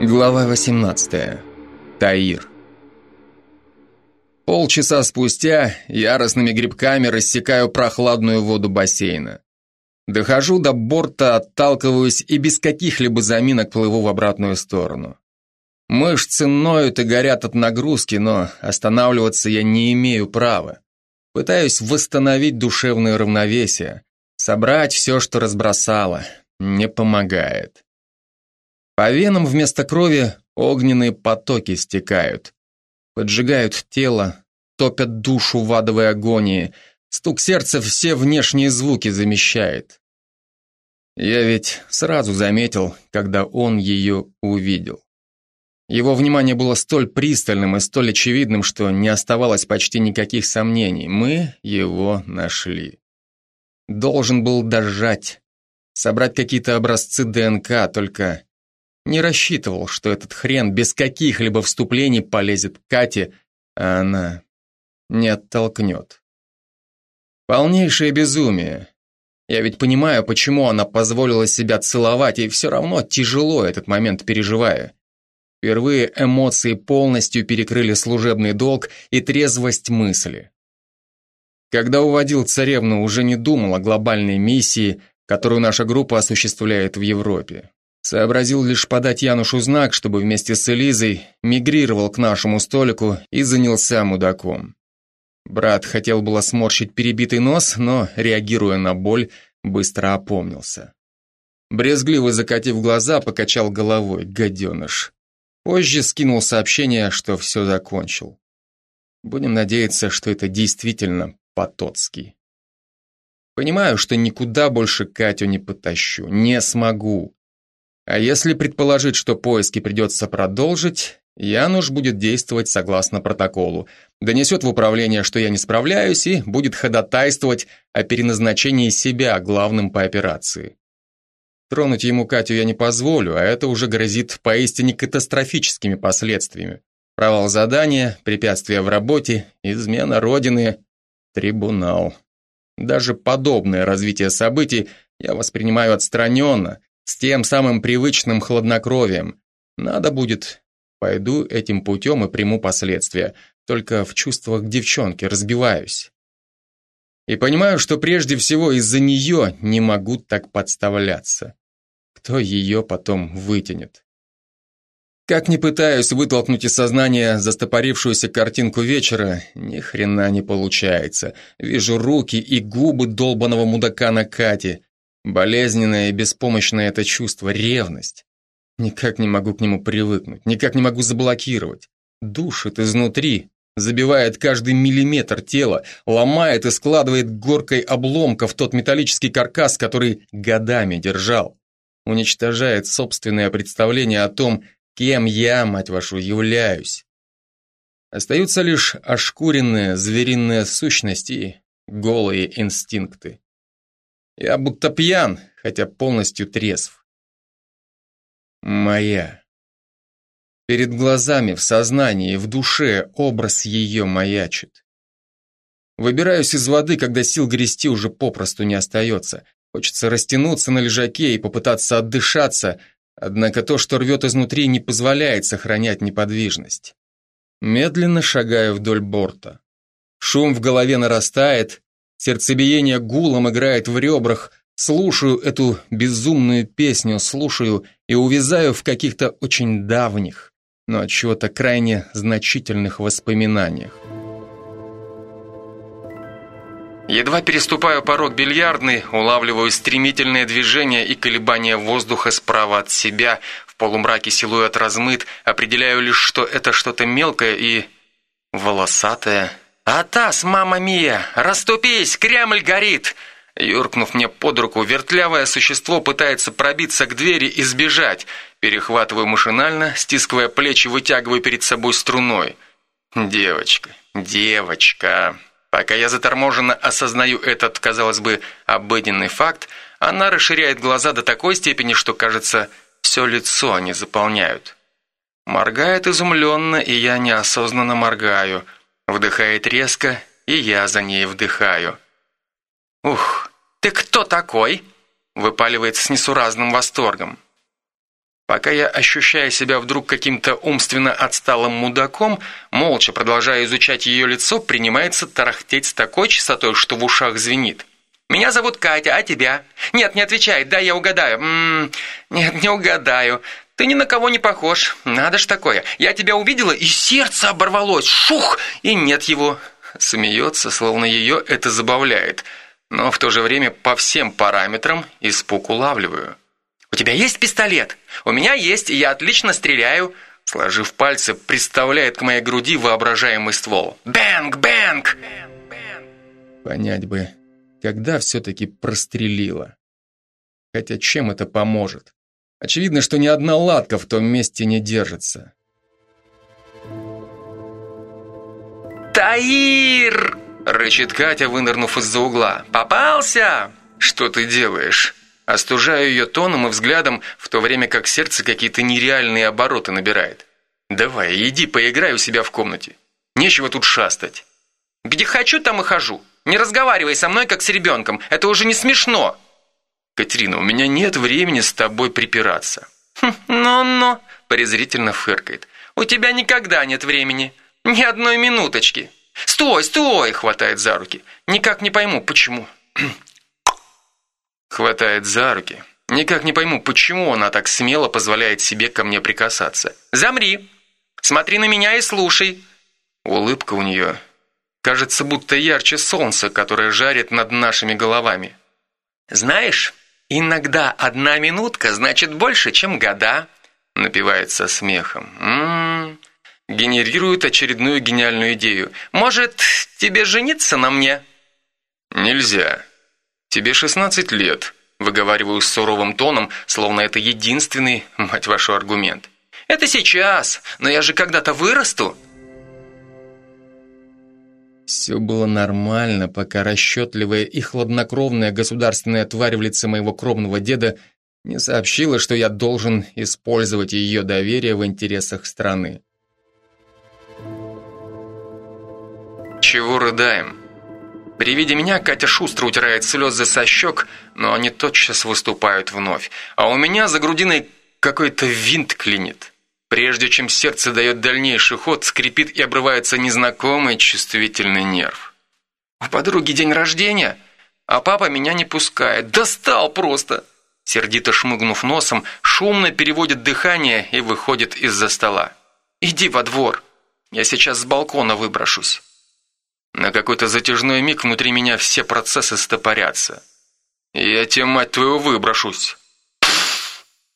Глава 18. Таир. Полчаса спустя яростными грибками рассекаю прохладную воду бассейна. Дохожу до борта, отталкиваюсь и без каких-либо заминок плыву в обратную сторону. Мышцы ноют и горят от нагрузки, но останавливаться я не имею права. Пытаюсь восстановить душевное равновесие, собрать все, что разбросало. Не помогает. По венам вместо крови огненные потоки стекают. Поджигают тело, топят душу в адовой агонии. Стук сердца все внешние звуки замещает. Я ведь сразу заметил, когда он ее увидел. Его внимание было столь пристальным и столь очевидным, что не оставалось почти никаких сомнений. Мы его нашли. Должен был дожать, собрать какие-то образцы ДНК, только не рассчитывал, что этот хрен без каких-либо вступлений полезет к Кате, а она не оттолкнет. Полнейшее безумие. Я ведь понимаю, почему она позволила себя целовать, и все равно тяжело этот момент переживая. Впервые эмоции полностью перекрыли служебный долг и трезвость мысли. Когда уводил царевну, уже не думал о глобальной миссии, которую наша группа осуществляет в Европе. Сообразил лишь подать Янушу знак, чтобы вместе с Элизой мигрировал к нашему столику и занялся мудаком. Брат хотел было сморщить перебитый нос, но, реагируя на боль, быстро опомнился. Брезгливо закатив глаза, покачал головой, гаденыш. Позже скинул сообщение, что все закончил. Будем надеяться, что это действительно Потоцкий. Понимаю, что никуда больше Катю не потащу, не смогу. А если предположить, что поиски придется продолжить, Януш будет действовать согласно протоколу, донесет в управление, что я не справляюсь, и будет ходатайствовать о переназначении себя главным по операции. Тронуть ему Катю я не позволю, а это уже грозит поистине катастрофическими последствиями. Провал задания, препятствия в работе, измена родины, трибунал. Даже подобное развитие событий я воспринимаю отстраненно, с тем самым привычным хладнокровием. Надо будет, пойду этим путем и приму последствия. Только в чувствах девчонки разбиваюсь. И понимаю, что прежде всего из-за нее не могу так подставляться. Кто ее потом вытянет? Как ни пытаюсь вытолкнуть из сознания застопорившуюся картинку вечера, ни хрена не получается. Вижу руки и губы долбаного мудака на Кате, Болезненное и беспомощное это чувство, ревность. Никак не могу к нему привыкнуть, никак не могу заблокировать. Душит изнутри, забивает каждый миллиметр тела, ломает и складывает горкой обломков тот металлический каркас, который годами держал. Уничтожает собственное представление о том, кем я, мать вашу, являюсь. Остаются лишь ошкуренные звериные сущности и голые инстинкты. Я будто пьян, хотя полностью трезв. Моя. Перед глазами, в сознании, в душе образ ее маячит. Выбираюсь из воды, когда сил грести уже попросту не остается. Хочется растянуться на лежаке и попытаться отдышаться, однако то, что рвет изнутри, не позволяет сохранять неподвижность. Медленно шагаю вдоль борта. Шум в голове нарастает, Сердцебиение гулом играет в ребрах, слушаю эту безумную песню, слушаю и увязаю в каких-то очень давних, но от чего-то крайне значительных воспоминаниях. Едва переступаю порог бильярдной, улавливаю стремительные движения и колебания воздуха справа от себя, в полумраке силуэт размыт, определяю лишь, что это что-то мелкое и волосатое, «Атас, мама Мия! Раступись! Кремль горит!» Юркнув мне под руку, вертлявое существо пытается пробиться к двери и сбежать. Перехватываю машинально, стискивая плечи, вытягиваю перед собой струной. «Девочка, девочка!» Пока я заторможенно осознаю этот, казалось бы, обыденный факт, она расширяет глаза до такой степени, что, кажется, все лицо они заполняют. Моргает изумленно, и я неосознанно моргаю – Вдыхает резко, и я за ней вдыхаю. «Ух, ты кто такой?» выпаливает с несуразным восторгом. Пока я ощущаю себя вдруг каким-то умственно отсталым мудаком, молча продолжая изучать ее лицо, принимается тарахтеть с такой частотой, что в ушах звенит. «Меня зовут Катя, а тебя?» «Нет, не отвечай, да, я угадаю». М -м, «Нет, не угадаю. Ты ни на кого не похож. Надо ж такое. Я тебя увидела, и сердце оборвалось. Шух! И нет его». Смеется, словно ее это забавляет. Но в то же время по всем параметрам испуг улавливаю. «У тебя есть пистолет?» «У меня есть, и я отлично стреляю». Сложив пальцы, приставляет к моей груди воображаемый ствол. «Бэнг! Бэнг!» Понять бы, когда все-таки прострелила. Хотя чем это поможет? Очевидно, что ни одна латка в том месте не держится. «Таир!» — рычит Катя, вынырнув из-за угла. «Попался!» «Что ты делаешь?» Остужаю ее тоном и взглядом, в то время как сердце какие-то нереальные обороты набирает. «Давай, иди поиграй у себя в комнате. Нечего тут шастать». «Где хочу, там и хожу. Не разговаривай со мной, как с ребенком. Это уже не смешно». «Катерина, у меня нет времени с тобой припираться». «Хм, «Ну-ну», презрительно фыркает. «У тебя никогда нет времени. Ни одной минуточки». «Стой, стой!» – хватает за руки. «Никак не пойму, почему». Хватает за руки. Никак не пойму, почему она так смело позволяет себе ко мне прикасаться. «Замри! Смотри на меня и слушай!» Улыбка у нее кажется будто ярче солнца, которое жарит над нашими головами. «Знаешь, иногда одна минутка значит больше, чем года», напивается смехом. М -м -м. Генерирует очередную гениальную идею. «Может, тебе жениться на мне?» «Нельзя. Тебе 16 лет», выговариваю с суровым тоном, словно это единственный, мать вашу, аргумент. «Это сейчас, но я же когда-то вырасту», все было нормально, пока расчетливая и хладнокровная государственная тварь в лице моего кровного деда не сообщила, что я должен использовать ее доверие в интересах страны. Чего рыдаем? При виде меня Катя шустро утирает слезы со щек, но они тотчас выступают вновь, а у меня за грудиной какой-то винт клинит. Прежде чем сердце дает дальнейший ход, скрипит и обрывается незнакомый чувствительный нерв. У подруги день рождения, а папа меня не пускает. Достал просто. Сердито шмыгнув носом, шумно переводит дыхание и выходит из-за стола. Иди во двор. Я сейчас с балкона выброшусь. На какой-то затяжной миг внутри меня все процессы стопорятся. Я тебе, мать твою, выброшусь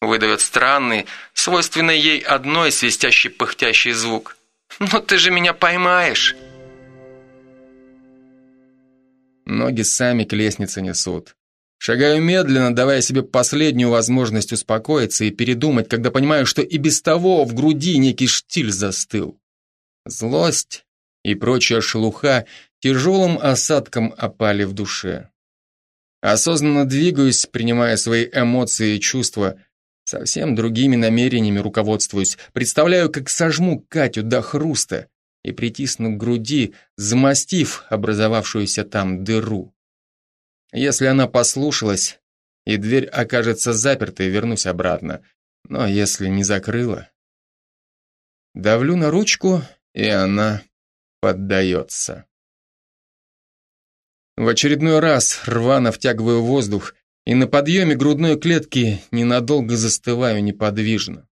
выдает странный, свойственный ей одной свистящий пыхтящий звук. «Но ты же меня поймаешь!» Ноги сами к лестнице несут. Шагаю медленно, давая себе последнюю возможность успокоиться и передумать, когда понимаю, что и без того в груди некий штиль застыл. Злость и прочая шелуха тяжелым осадком опали в душе. Осознанно двигаюсь, принимая свои эмоции и чувства, Совсем другими намерениями руководствуюсь. Представляю, как сожму Катю до хруста и притисну к груди, замостив образовавшуюся там дыру. Если она послушалась, и дверь окажется запертой, вернусь обратно. Но если не закрыла... Давлю на ручку, и она поддается. В очередной раз рвано втягиваю воздух, и на подъеме грудной клетки ненадолго застываю неподвижно.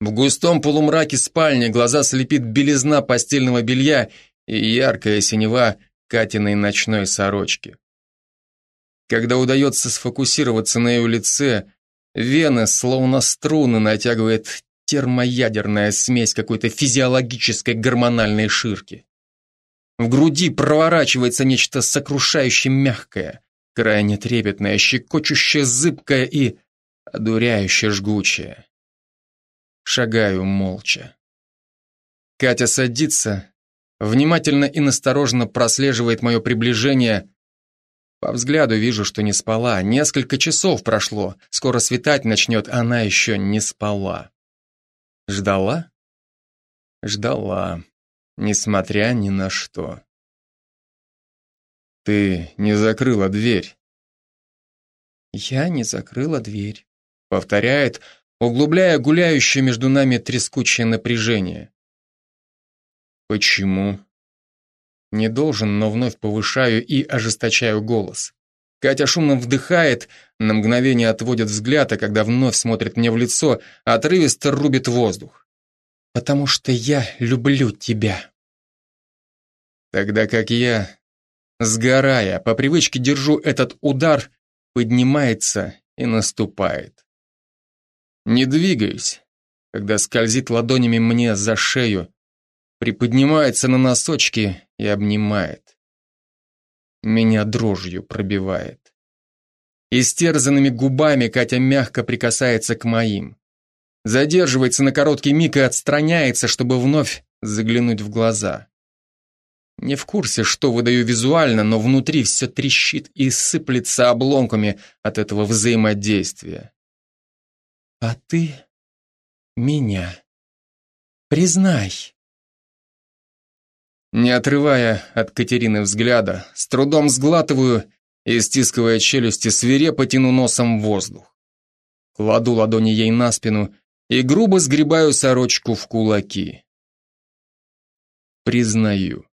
В густом полумраке спальни глаза слепит белизна постельного белья и яркая синева Катиной ночной сорочки. Когда удается сфокусироваться на ее лице, вены, словно струны, натягивает термоядерная смесь какой-то физиологической гормональной ширки. В груди проворачивается нечто сокрушающе мягкое, крайне трепетная, щекочущая, зыбкая и одуряюще жгучая. Шагаю молча. Катя садится, внимательно и настороженно прослеживает мое приближение. По взгляду вижу, что не спала. Несколько часов прошло, скоро светать начнет, она еще не спала. Ждала? Ждала, несмотря ни на что. «Ты не закрыла дверь». «Я не закрыла дверь», — повторяет, углубляя гуляющее между нами трескучее напряжение. Почему? Не должен, но вновь повышаю и ожесточаю голос. Катя шумно вдыхает, на мгновение отводит взгляд, а когда вновь смотрит мне в лицо, отрывисто рубит воздух. «Потому что я люблю тебя». Тогда как я, сгорая, по привычке держу этот удар, поднимается и наступает. Не двигаюсь, когда скользит ладонями мне за шею, приподнимается на носочки и обнимает. Меня дрожью пробивает. Истерзанными губами Катя мягко прикасается к моим. Задерживается на короткий миг и отстраняется, чтобы вновь заглянуть в глаза. Не в курсе, что выдаю визуально, но внутри все трещит и сыплется обломками от этого взаимодействия. А ты меня признай. Не отрывая от Катерины взгляда, с трудом сглатываю и, стискивая челюсти, свирепо тяну носом воздух. Кладу ладони ей на спину и грубо сгребаю сорочку в кулаки. Признаю.